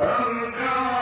أم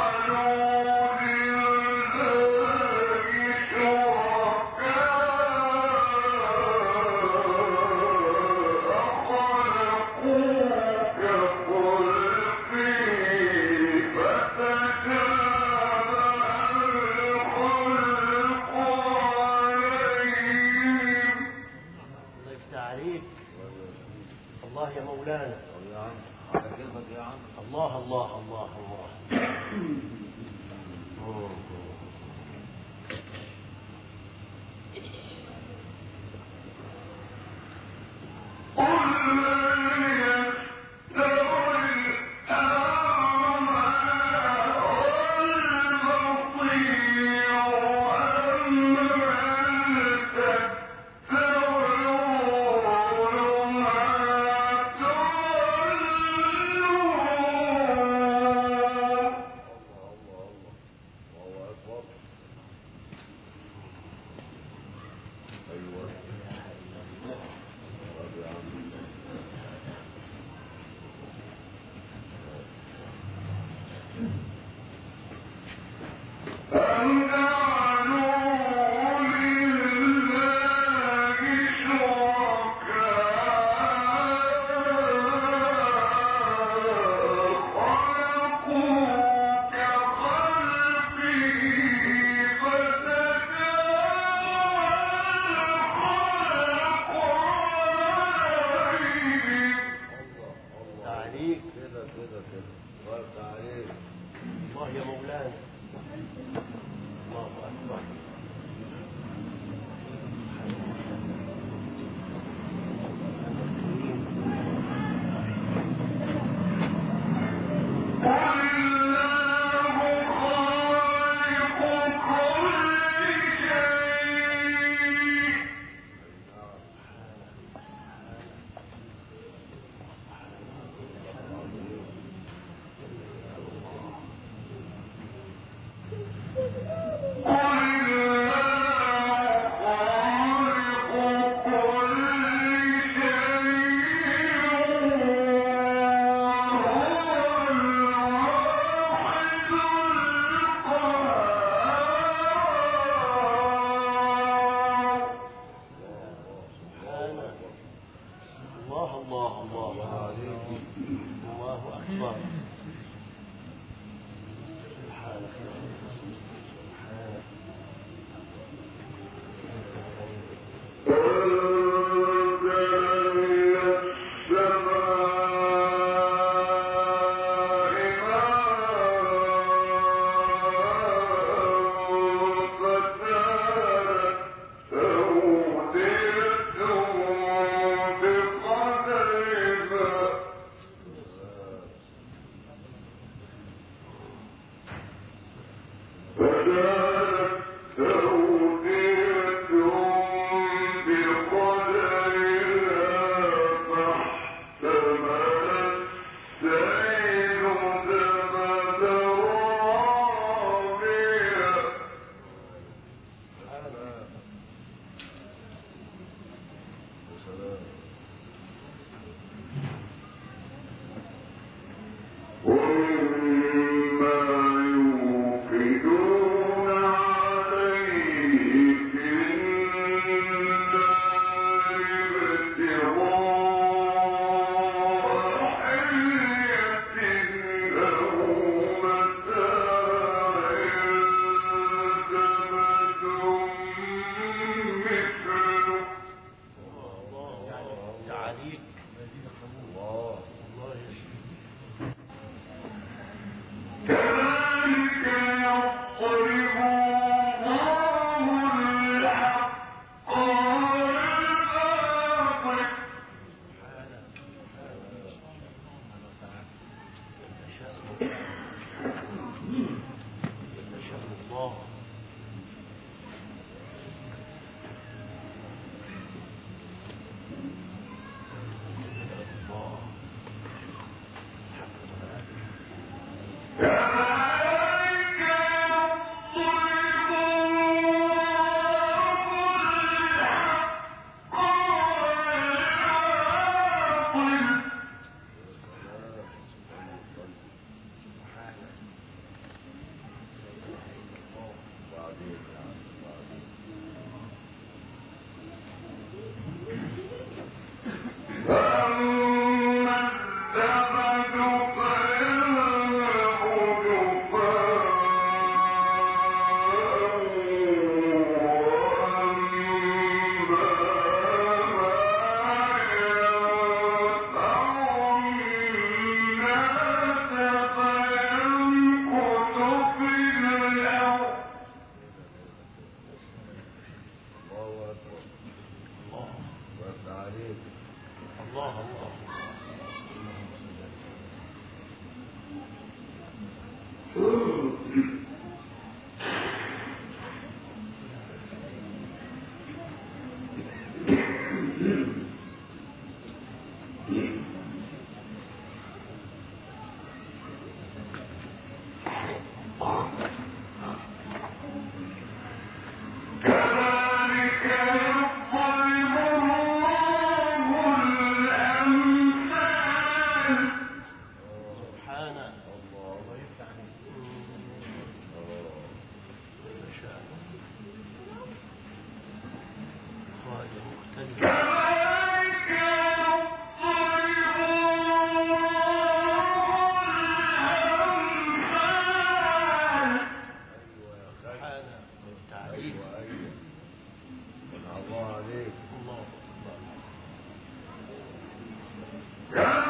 ہاں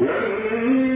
جنات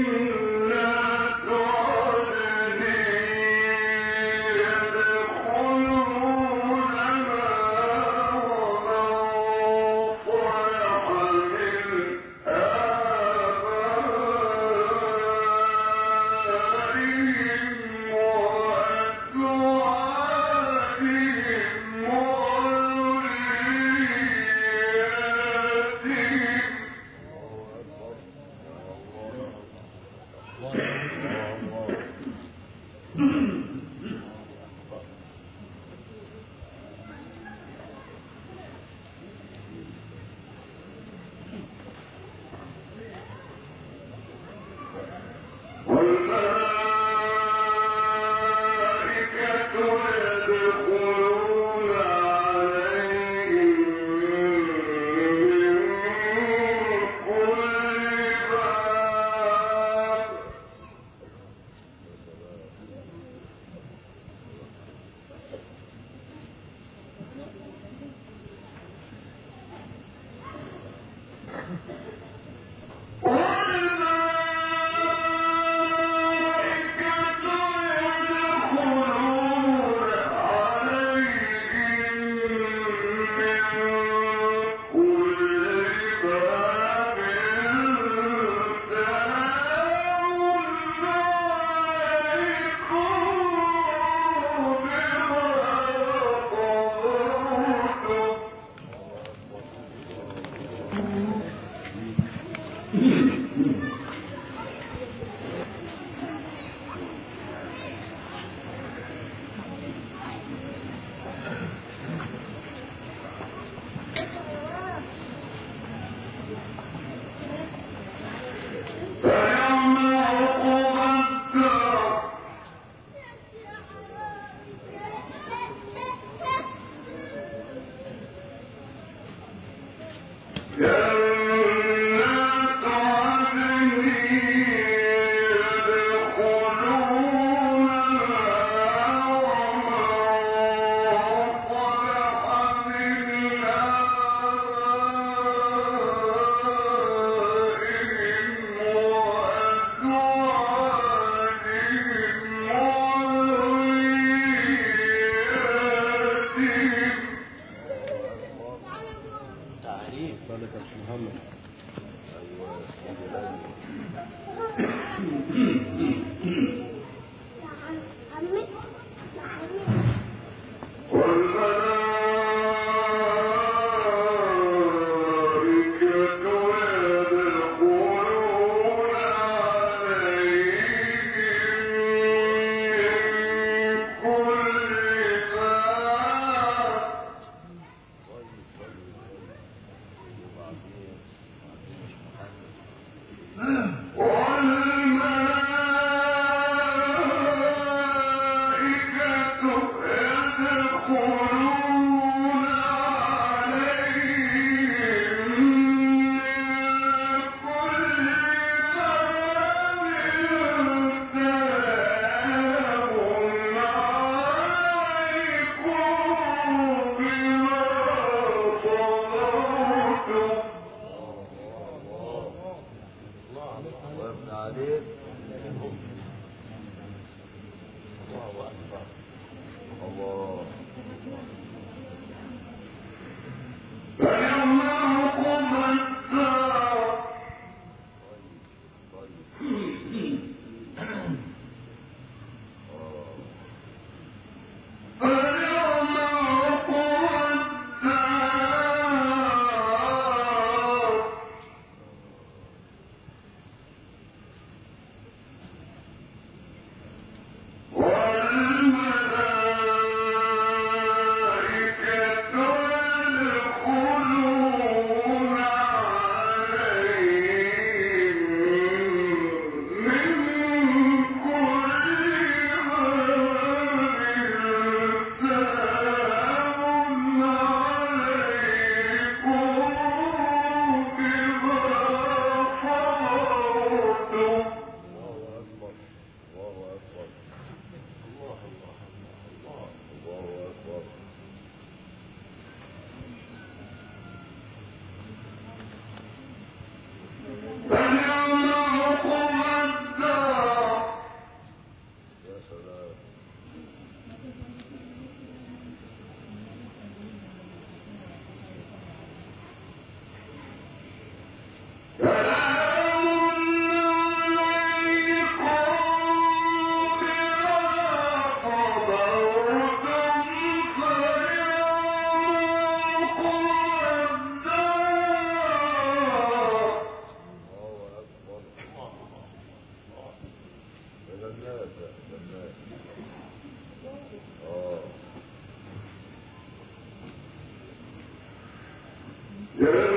Yeah.